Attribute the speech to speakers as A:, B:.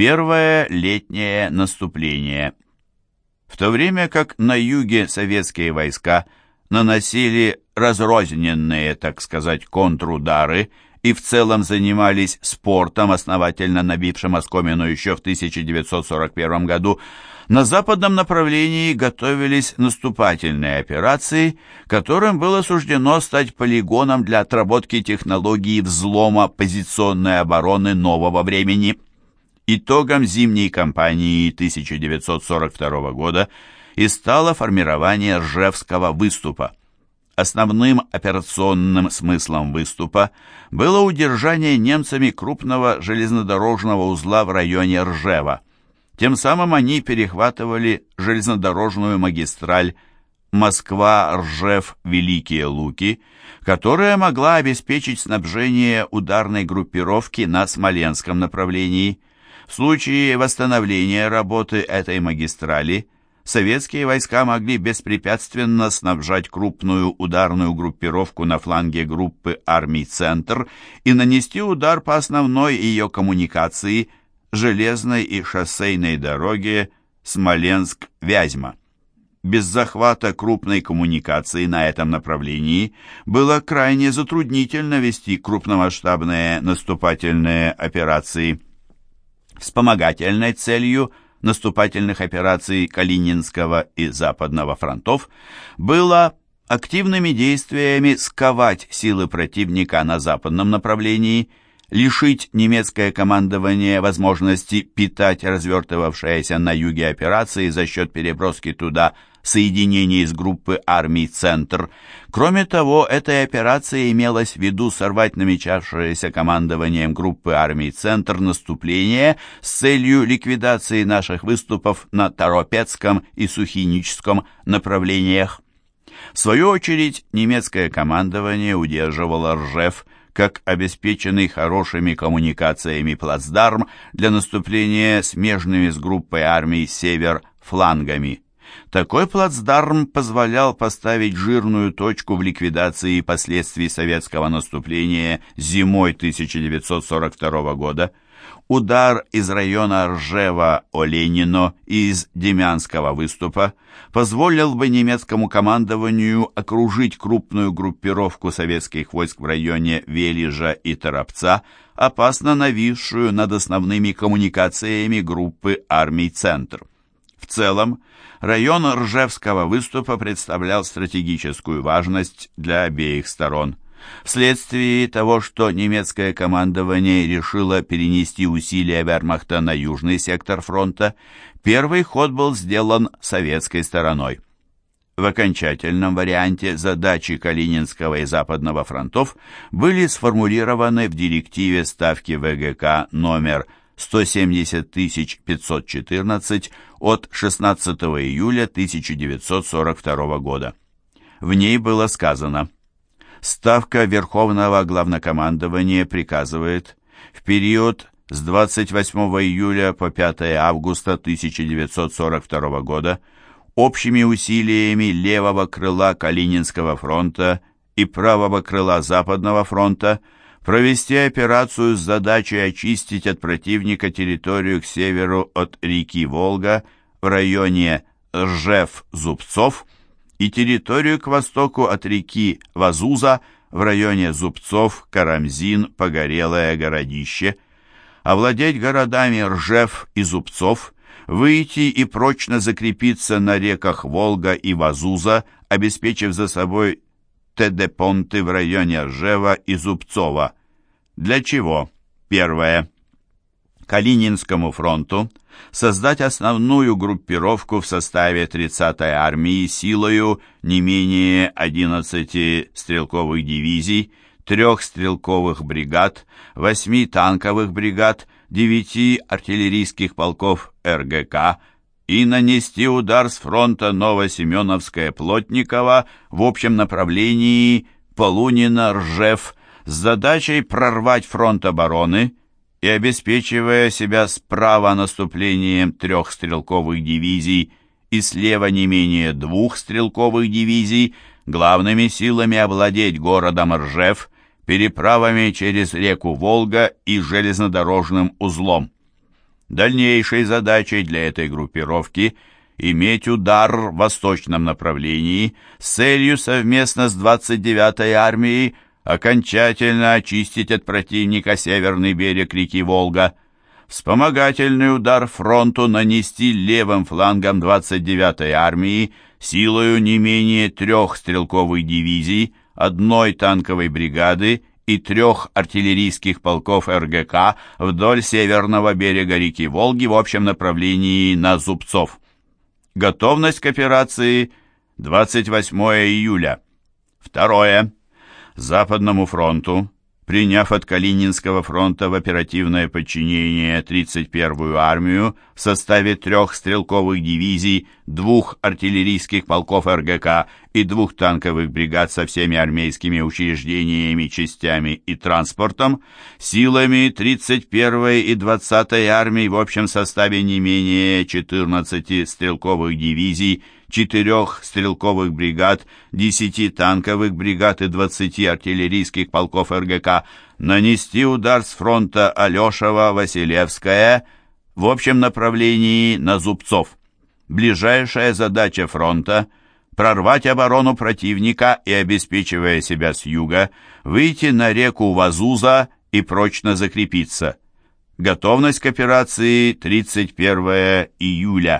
A: Первое летнее наступление. В то время как на юге советские войска наносили разрозненные, так сказать, контрудары и в целом занимались спортом, основательно набившим оскомину еще в 1941 году, на западном направлении готовились наступательные операции, которым было суждено стать полигоном для отработки технологии взлома позиционной обороны нового времени. Итогом зимней кампании 1942 года и стало формирование Ржевского выступа. Основным операционным смыслом выступа было удержание немцами крупного железнодорожного узла в районе Ржева. Тем самым они перехватывали железнодорожную магистраль Москва-Ржев-Великие Луки, которая могла обеспечить снабжение ударной группировки на Смоленском направлении. В случае восстановления работы этой магистрали – советские войска могли беспрепятственно снабжать крупную ударную группировку на фланге группы армий «Центр» и нанести удар по основной ее коммуникации железной и шоссейной дороге Смоленск-Вязьма. Без захвата крупной коммуникации на этом направлении было крайне затруднительно вести крупномасштабные наступательные операции. Вспомогательной целью – наступательных операций Калининского и Западного фронтов было активными действиями сковать силы противника на западном направлении, лишить немецкое командование возможности питать развертывавшиеся на юге операции за счет переброски туда соединений из группы армий «Центр». Кроме того, этой операцией имелось в виду сорвать намечавшееся командованием группы армий «Центр» наступление с целью ликвидации наших выступов на Торопецком и Сухиническом направлениях. В свою очередь, немецкое командование удерживало Ржев как обеспеченный хорошими коммуникациями плацдарм для наступления смежными с группой армий «Север» флангами. Такой плацдарм позволял поставить жирную точку в ликвидации последствий советского наступления зимой 1942 года. Удар из района Ржева-Оленино и из Демянского выступа позволил бы немецкому командованию окружить крупную группировку советских войск в районе Велижа и Торопца, опасно нависшую над основными коммуникациями группы армий «Центр». В целом, район Ржевского выступа представлял стратегическую важность для обеих сторон. Вследствие того, что немецкое командование решило перенести усилия вермахта на южный сектор фронта, первый ход был сделан советской стороной. В окончательном варианте задачи Калининского и Западного фронтов были сформулированы в директиве Ставки ВГК номер 170 514 от 16 июля 1942 года. В ней было сказано Ставка Верховного Главнокомандования приказывает в период с 28 июля по 5 августа 1942 года общими усилиями левого крыла Калининского фронта и правого крыла Западного фронта провести операцию с задачей очистить от противника территорию к северу от реки Волга в районе Ржев-Зубцов и территорию к востоку от реки Вазуза в районе Зубцов, Карамзин, Погорелое городище, овладеть городами Ржев и Зубцов, выйти и прочно закрепиться на реках Волга и Вазуза, обеспечив за собой Тедепонты в районе Ржева и Зубцова. Для чего? Первое. Калининскому фронту создать основную группировку в составе 30-й армии силою не менее 11 стрелковых дивизий, трех стрелковых бригад, 8 танковых бригад, 9 артиллерийских полков РГК и нанести удар с фронта Новосеменовское-Плотниково в общем направлении Полунина-Ржев с задачей прорвать фронт обороны и обеспечивая себя справа наступлением трех стрелковых дивизий и слева не менее двух стрелковых дивизий, главными силами овладеть городом Ржев, переправами через реку Волга и железнодорожным узлом. Дальнейшей задачей для этой группировки иметь удар в восточном направлении с целью совместно с 29-й армией окончательно очистить от противника северный берег реки Волга, вспомогательный удар фронту нанести левым флангом 29-й армии силою не менее трех стрелковых дивизий, одной танковой бригады и трех артиллерийских полков РГК вдоль северного берега реки Волги в общем направлении на Зубцов. Готовность к операции 28 июля. Второе. Западному фронту приняв от Калининского фронта в оперативное подчинение 31-ю армию в составе трех стрелковых дивизий, двух артиллерийских полков РГК и двух танковых бригад со всеми армейскими учреждениями, частями и транспортом, силами 31-й и 20-й армий в общем составе не менее 14 стрелковых дивизий, четырех стрелковых бригад, десяти танковых бригад и двадцати артиллерийских полков РГК нанести удар с фронта Алешева-Василевская в общем направлении на Зубцов. Ближайшая задача фронта – прорвать оборону противника и, обеспечивая себя с юга, выйти на реку Вазуза и прочно закрепиться. Готовность к операции 31 июля.